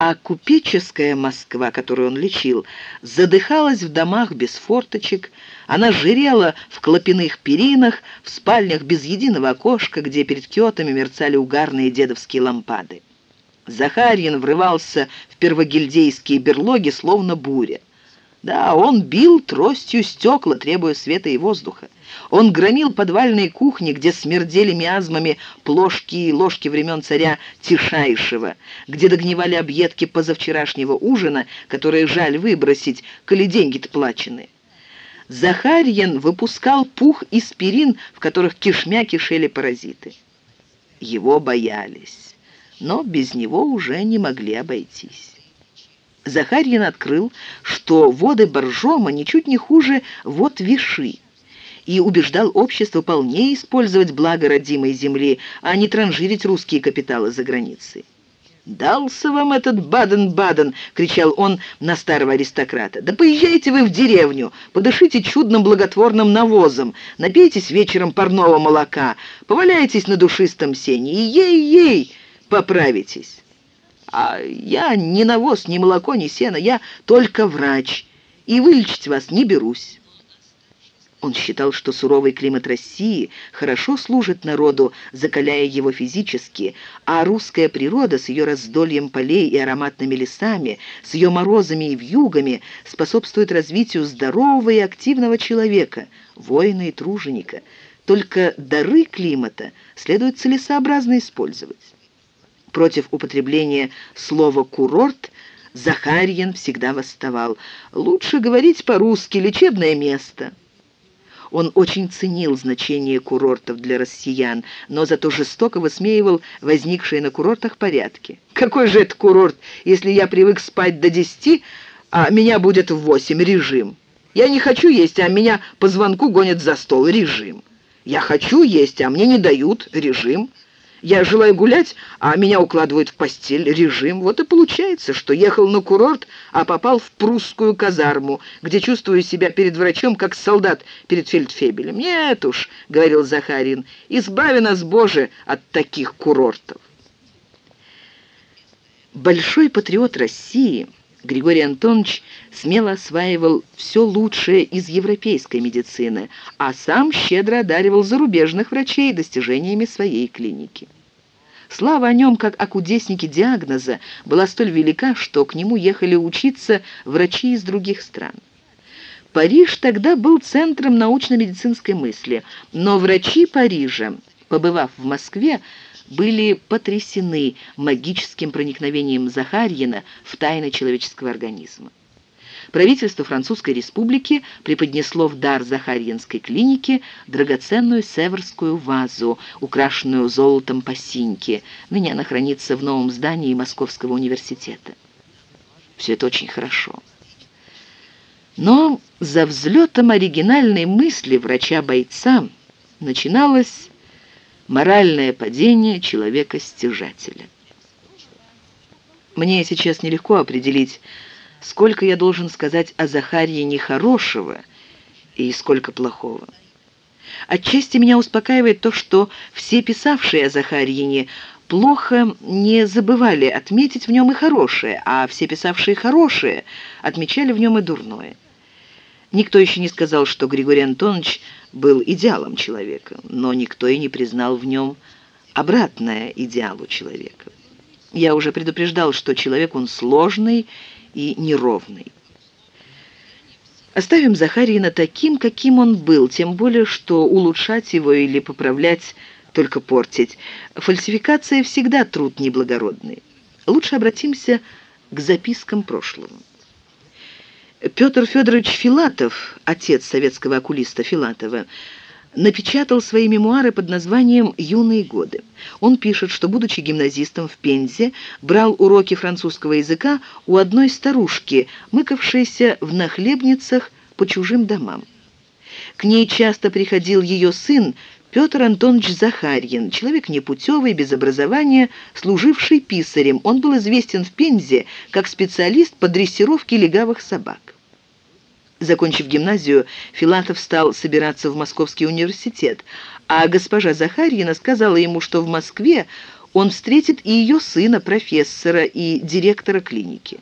А купеческая Москва, которую он лечил, задыхалась в домах без форточек, она жирела в клопяных перинах, в спальнях без единого окошка, где перед киотами мерцали угарные дедовские лампады. Захарьин врывался в первогильдейские берлоги, словно буря. Да, он бил тростью стекла, требуя света и воздуха. Он громил подвальные кухни, где смердели миазмами плошки и ложки времен царя Тишайшего, где догнивали объедки позавчерашнего ужина, которые жаль выбросить, коли деньги-то плачены. Захарьин выпускал пух и спирин, в которых кишмя кишели паразиты. Его боялись, но без него уже не могли обойтись. Захарьин открыл, что воды Боржома ничуть не хуже вод Виши, и убеждал общество полнее использовать благо родимой земли, а не транжирить русские капиталы за границей. «Дался вам этот Баден-Баден!» — кричал он на старого аристократа. «Да поезжайте вы в деревню, подышите чудным благотворным навозом, напейтесь вечером парного молока, поваляйтесь на душистом сене и ей-ей поправитесь!» А я ни навоз, ни молоко, ни сено, я только врач, и вылечить вас не берусь». Он считал, что суровый климат России хорошо служит народу, закаляя его физически, а русская природа с ее раздольем полей и ароматными лесами, с ее морозами и вьюгами способствует развитию здорового и активного человека, воина и труженика. Только дары климата следует целесообразно использовать. Против употребления слова «курорт» Захарьин всегда восставал. «Лучше говорить по-русски «лечебное место». Он очень ценил значение курортов для россиян, но зато жестоко высмеивал возникшие на курортах порядки. «Какой же это курорт, если я привык спать до десяти, а меня будет в восемь режим? Я не хочу есть, а меня по звонку гонят за стол режим. Я хочу есть, а мне не дают режим». Я желаю гулять, а меня укладывают в постель, режим. Вот и получается, что ехал на курорт, а попал в прусскую казарму, где чувствую себя перед врачом, как солдат перед фельдфебелем. Нет уж, — говорил Захарин, — избави нас, Боже, от таких курортов. Большой патриот России Григорий Антонович смело осваивал все лучшее из европейской медицины, а сам щедро одаривал зарубежных врачей достижениями своей клиники. Слава о нем, как о кудеснике диагноза, была столь велика, что к нему ехали учиться врачи из других стран. Париж тогда был центром научно-медицинской мысли, но врачи Парижа, побывав в Москве, были потрясены магическим проникновением Захарьина в тайны человеческого организма. Правительство Французской Республики преподнесло в дар Захарьинской клинике драгоценную северскую вазу, украшенную золотом по синьке. Ныне она хранится в новом здании Московского университета. Все это очень хорошо. Но за взлетом оригинальной мысли врача-бойца начиналось моральное падение человека-стяжателя. Мне сейчас нелегко определить, сколько я должен сказать о Захарье нехорошего и сколько плохого. Отчасти меня успокаивает то, что все писавшие о Захарьине плохо не забывали отметить в нем и хорошее, а все писавшие хорошее отмечали в нем и дурное. Никто еще не сказал, что Григорий Антонович был идеалом человека, но никто и не признал в нем обратное идеалу человека. Я уже предупреждал, что человек он сложный и неровный. Оставим Захарина таким, каким он был, тем более, что улучшать его или поправлять, только портить. Фальсификация всегда труд неблагородный. Лучше обратимся к запискам прошлого. Петр Федорович Филатов, отец советского окулиста Филатова, напечатал свои мемуары под названием «Юные годы». Он пишет, что, будучи гимназистом в Пензе, брал уроки французского языка у одной старушки, мыкавшейся в нахлебницах по чужим домам. К ней часто приходил ее сын Петр Антонович Захарьин, человек непутевый, без образования, служивший писарем. Он был известен в Пензе как специалист по дрессировке легавых собак. Закончив гимназию, Филатов стал собираться в Московский университет, а госпожа Захарьина сказала ему, что в Москве он встретит и ее сына, профессора и директора клиники.